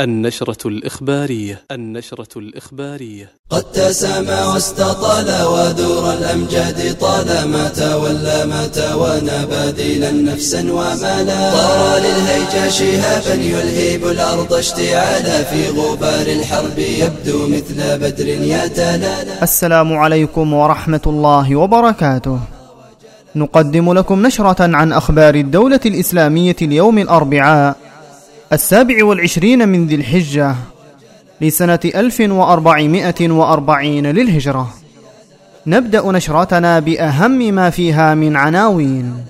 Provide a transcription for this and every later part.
النشرة الإخبارية النشرة الإخبارية. قد تسامى واستطال ودور الأمجاد طالما تولى ما توانى بادلا نفسا ومالا طار للهيجا شهابا يلهيب الأرض اشتعالا في غبار الحرب يبدو مثل بدر يتلالا السلام عليكم ورحمة الله وبركاته. نقدم لكم نشرة عن أخبار الدولة الإسلامية اليوم الأربعاء. السابع والعشرين من ذي الحجة لسنة ألف وأربعمائة وأربعين للهجرة. نبدأ نشرتنا بأهم ما فيها من عناوين.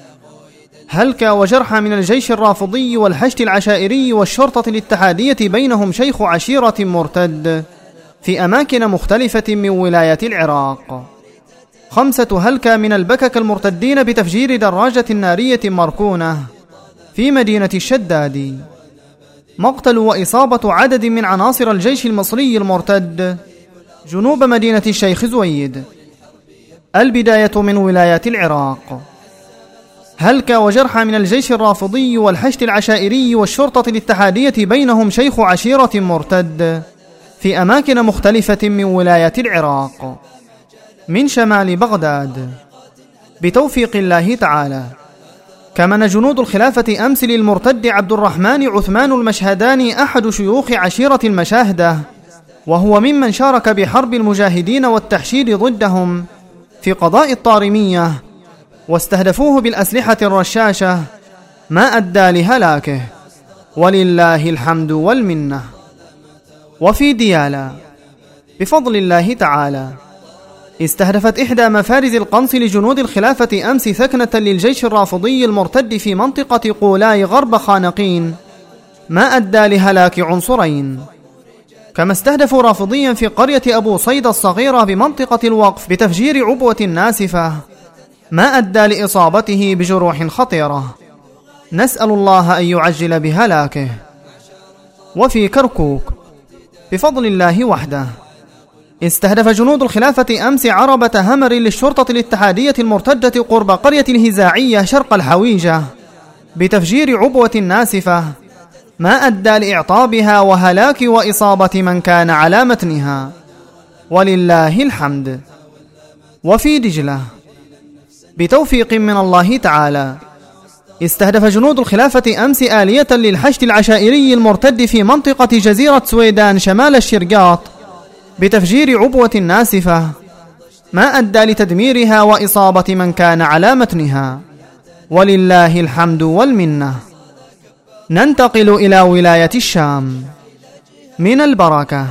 هلك وجرح من الجيش الرافضي والحشد العشائري والشرطة الاتحادية بينهم شيخ عشيرة مرتد في أماكن مختلفة من ولاية العراق. خمسة هلك من البكك المرتدين بتفجير دراجة نارية مركونة في مدينة الشداد مقتل وإصابة عدد من عناصر الجيش المصري المرتد. جنوب مدينة الشيخ زويد. البداية من ولايات العراق. هلك وجرح من الجيش الرافضي والحشد العشائري والشرطة الاتحادية بينهم شيخ عشيرة مرتد. في أماكن مختلفة من ولايات العراق. من شمال بغداد. بتوفيق الله تعالى. كمن جنود الخلافة أمس للمرتد عبد الرحمن عثمان المشهداني أحد شيوخ عشيرة المشاهدة وهو ممن شارك بحرب المجاهدين والتحشيد ضدهم في قضاء الطارمية واستهدفوه بالأسلحة الرشاشة ما أدى لهلاكه ولله الحمد والمنة. وفي ديالا بفضل الله تعالى. استهدفت إحدى مفارز القنص لجنود الخلافة أمس ثكنة للجيش الرافضي المرتد في منطقة قولاي غرب خانقين. ما أدى لهلاك عنصرين. كما استهدفوا رافضيا في قرية أبو صيد الصغيرة بمنطقة الوقف بتفجير عبوة ناسفة. ما أدى لإصابته بجروح خطيرة. نسأل الله أن يعجل بهلاكه. وفي كركوك. بفضل الله وحده. استهدف جنود الخلافة أمس عربة همر للشرطة الاتحادية المرتدة قرب قرية الهزاعية شرق الحويجة بتفجير عبوة ناسفة. ما أدى لإعطابها وهلاك وإصابة من كان على متنها. ولله الحمد. وفي دجلة. بتوفيق من الله تعالى. استهدف جنود الخلافة أمس آلية للحشد العشائري المرتد في منطقة جزيرة سويدان شمال الشرقاط. بتفجير عبوة ناسفة. ما أدى لتدميرها وإصابة من كان على متنها. ولله الحمد والمنة. ننتقل إلى ولاية الشام. من البركة.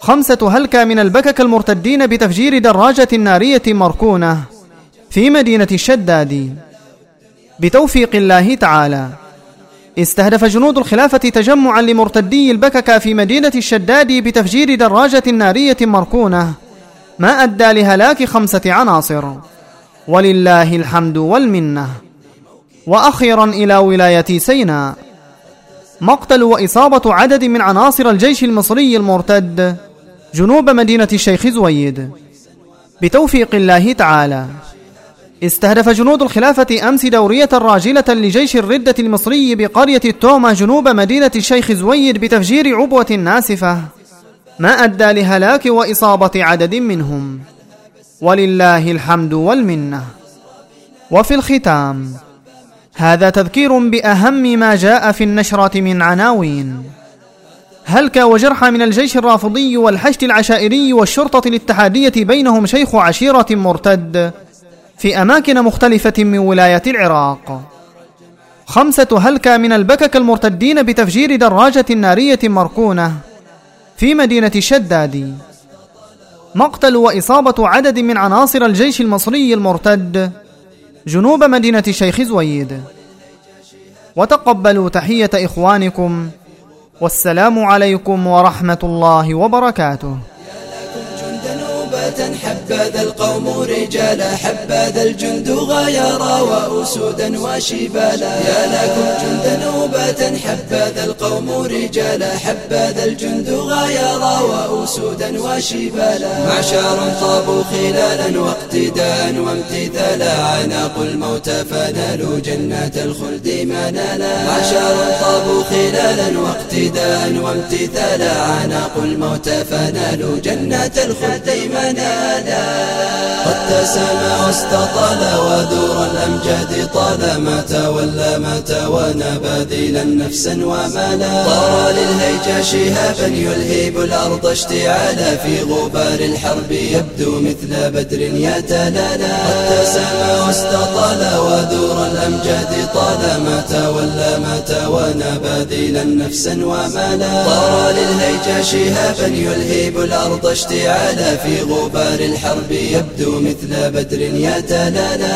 خمسة هلكة من البكك المرتدين بتفجير دراجة نارية مركونة في مدينة الشداد. بتوفيق الله تعالى. استهدف جنود الخلافة تجمعا لمرتدي البككة في مدينة الشداد بتفجير دراجة نارية مركونة ما أدى لهلاك خمسة عناصر. ولله الحمد والمنة. وأخيرا إلى ولاية سيناء مقتل وإصابة عدد من عناصر الجيش المصري المرتد جنوب مدينة الشيخ زويد. بتوفيق الله تعالى. استهدف جنود الخلافة أمس دورية راجلة لجيش الردة المصري بقرية التومة جنوب مدينة الشيخ زويد بتفجير عبوة ناسفة. ما أدى لهلاك وإصابة عدد منهم. ولله الحمد والمنة. وفي الختام هذا تذكير بأهم ما جاء في النشرة من عناوين. هلك وجرح من الجيش الرافضي والحشد العشائري والشرطة الاتحادية بينهم شيخ عشيرة مرتد. في أماكن مختلفة من ولاية العراق. خمسة هلكة من البكك المرتدين بتفجير دراجة نارية مركونة في مدينة الشداد مقتل وإصابة عدد من عناصر الجيش المصري المرتد جنوب مدينة الشيخ زويد. وتقبلوا تحية إخوانكم والسلام عليكم ورحمة الله وبركاته. حبذا القوم رجالا حبذا الجند غيرا وأسودا وشبالا. يا لكم جند نوبة حبذا القوم رجالا حبذا الجند غيرا وأسودا وشبالا. معشر طابوا خلالا واقتداء وامتثالا. عناق الموت فنالوا جنات الخلد منالا. معشر طابوا خلالا واقتداء وامتثالا. عناق الموت فنالوا جنات الخلد منالا قد تسامى واستطال ودور الأمجاد طالما تولى ما توانى باذلا نفسا ومالا طار للهيجا شهابا يلهيب الأرض اشتعالا في غبار الحرب يبدو مثل بدر يتلالا قد تسامى واستطال ودور الأمجاد طالما تولى ما توانى باذلا نفسا ومالا طار للهيجا شهابا يلهيب الأرض اشتعالا في غبار الحرب يبدو مثل بدر يتلالا